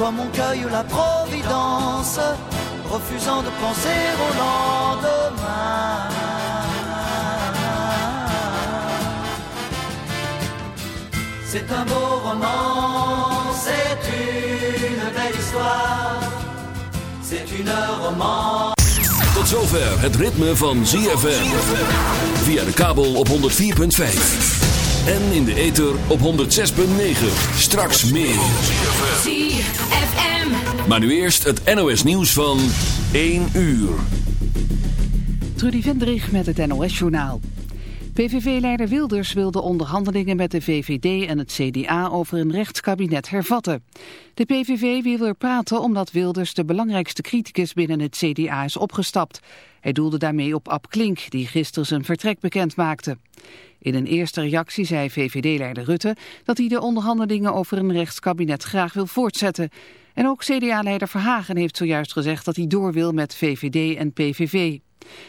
comme on cueille la providence, refusant de penser au lendemain. C'est un beau roman, c'est une belle histoire, c'est une romance. Tot zover het ritme van ZFM. Via de kabel op 104.5. En in de ether op 106.9. Straks meer. ZFM. Maar nu eerst het NOS nieuws van 1 uur. Trudy Vendrig met het NOS-journaal. PVV-leider Wilders wil de onderhandelingen met de VVD en het CDA over een rechtskabinet hervatten. De PVV wil er praten omdat Wilders de belangrijkste criticus binnen het CDA is opgestapt. Hij doelde daarmee op Ab Klink, die gisteren zijn vertrek bekend maakte. In een eerste reactie zei VVD-leider Rutte dat hij de onderhandelingen over een rechtskabinet graag wil voortzetten. En ook CDA-leider Verhagen heeft zojuist gezegd dat hij door wil met VVD en PVV.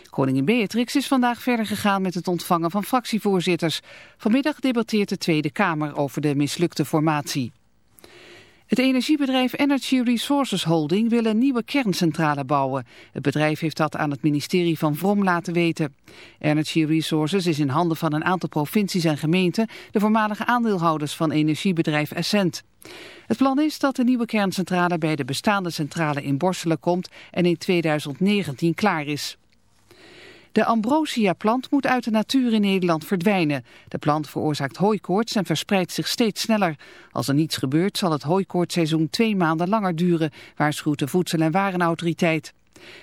Koningin Beatrix is vandaag verder gegaan met het ontvangen van fractievoorzitters. Vanmiddag debatteert de Tweede Kamer over de mislukte formatie. Het energiebedrijf Energy Resources Holding wil een nieuwe kerncentrale bouwen. Het bedrijf heeft dat aan het ministerie van Vrom laten weten. Energy Resources is in handen van een aantal provincies en gemeenten... de voormalige aandeelhouders van energiebedrijf Essent. Het plan is dat de nieuwe kerncentrale bij de bestaande centrale in Borselen komt... en in 2019 klaar is. De ambrosia-plant moet uit de natuur in Nederland verdwijnen. De plant veroorzaakt hooikoorts en verspreidt zich steeds sneller. Als er niets gebeurt zal het hooikoortseizoen twee maanden langer duren, waarschuwt de Voedsel- en Warenautoriteit.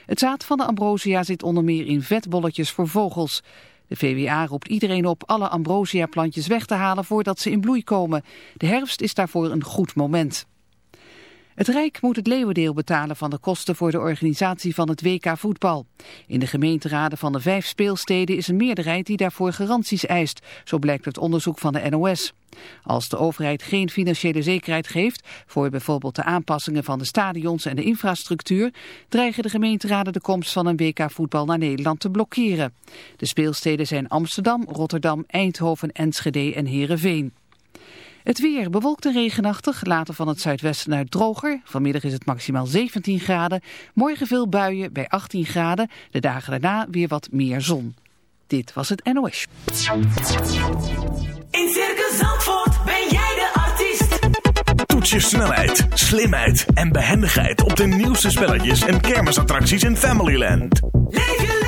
Het zaad van de ambrosia zit onder meer in vetbolletjes voor vogels. De VWA roept iedereen op alle ambrosia-plantjes weg te halen voordat ze in bloei komen. De herfst is daarvoor een goed moment. Het Rijk moet het leeuwendeel betalen van de kosten voor de organisatie van het WK voetbal. In de gemeenteraden van de vijf speelsteden is een meerderheid die daarvoor garanties eist, zo blijkt uit onderzoek van de NOS. Als de overheid geen financiële zekerheid geeft voor bijvoorbeeld de aanpassingen van de stadions en de infrastructuur, dreigen de gemeenteraden de komst van een WK voetbal naar Nederland te blokkeren. De speelsteden zijn Amsterdam, Rotterdam, Eindhoven, Enschede en Heerenveen. Het weer bewolkt en regenachtig, later van het zuidwesten uit droger. Vanmiddag is het maximaal 17 graden. Morgen veel buien bij 18 graden. De dagen daarna weer wat meer zon. Dit was het NOS. In Circus Zandvoort ben jij de artiest. Toets je snelheid, slimheid en behendigheid op de nieuwste spelletjes en kermisattracties in Familyland. Leef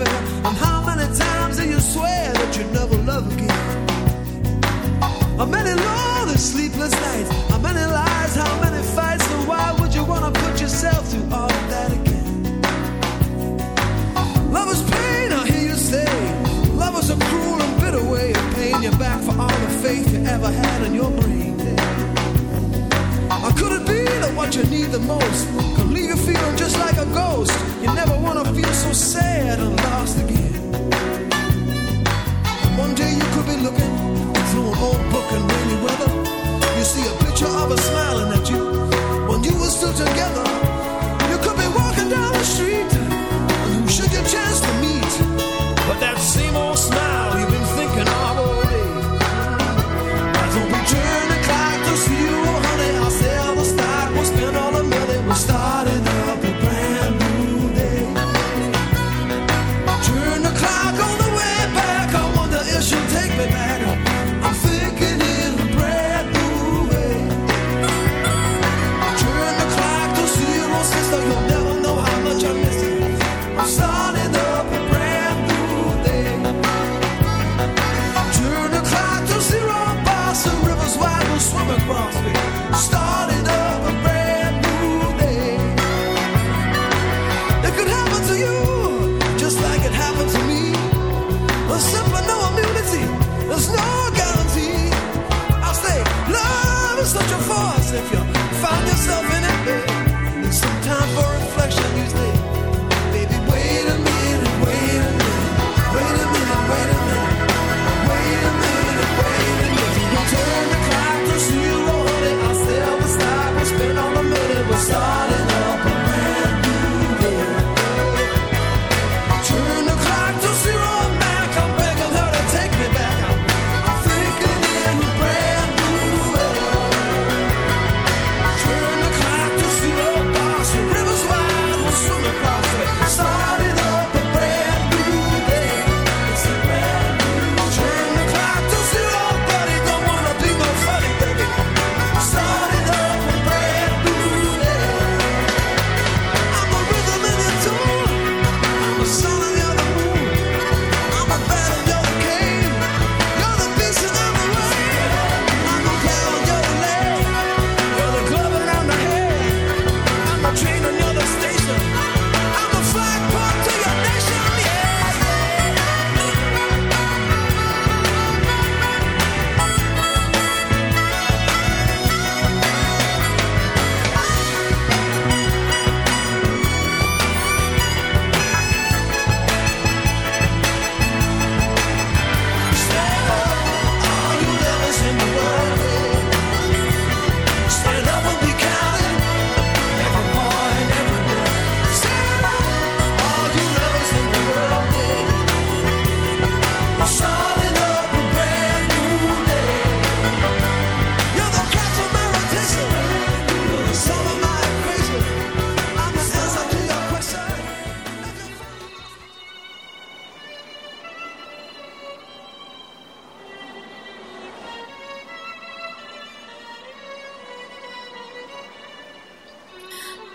affair. And how many times do you swear that you never love again? How many lonely, sleepless nights? How many lies? How many fights? So why would you wanna put yourself through all of that again? Love is pain, I hear you say. Love is a cruel and bitter way of paying you back for all the faith you ever had in your brain. How could it be that what you need the most? a ghost. You never want to feel so sad and lost again. One day you could be looking through an old book in rainy weather. You see a picture of her smiling at you when you were still together.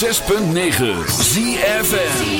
106.9 ZFN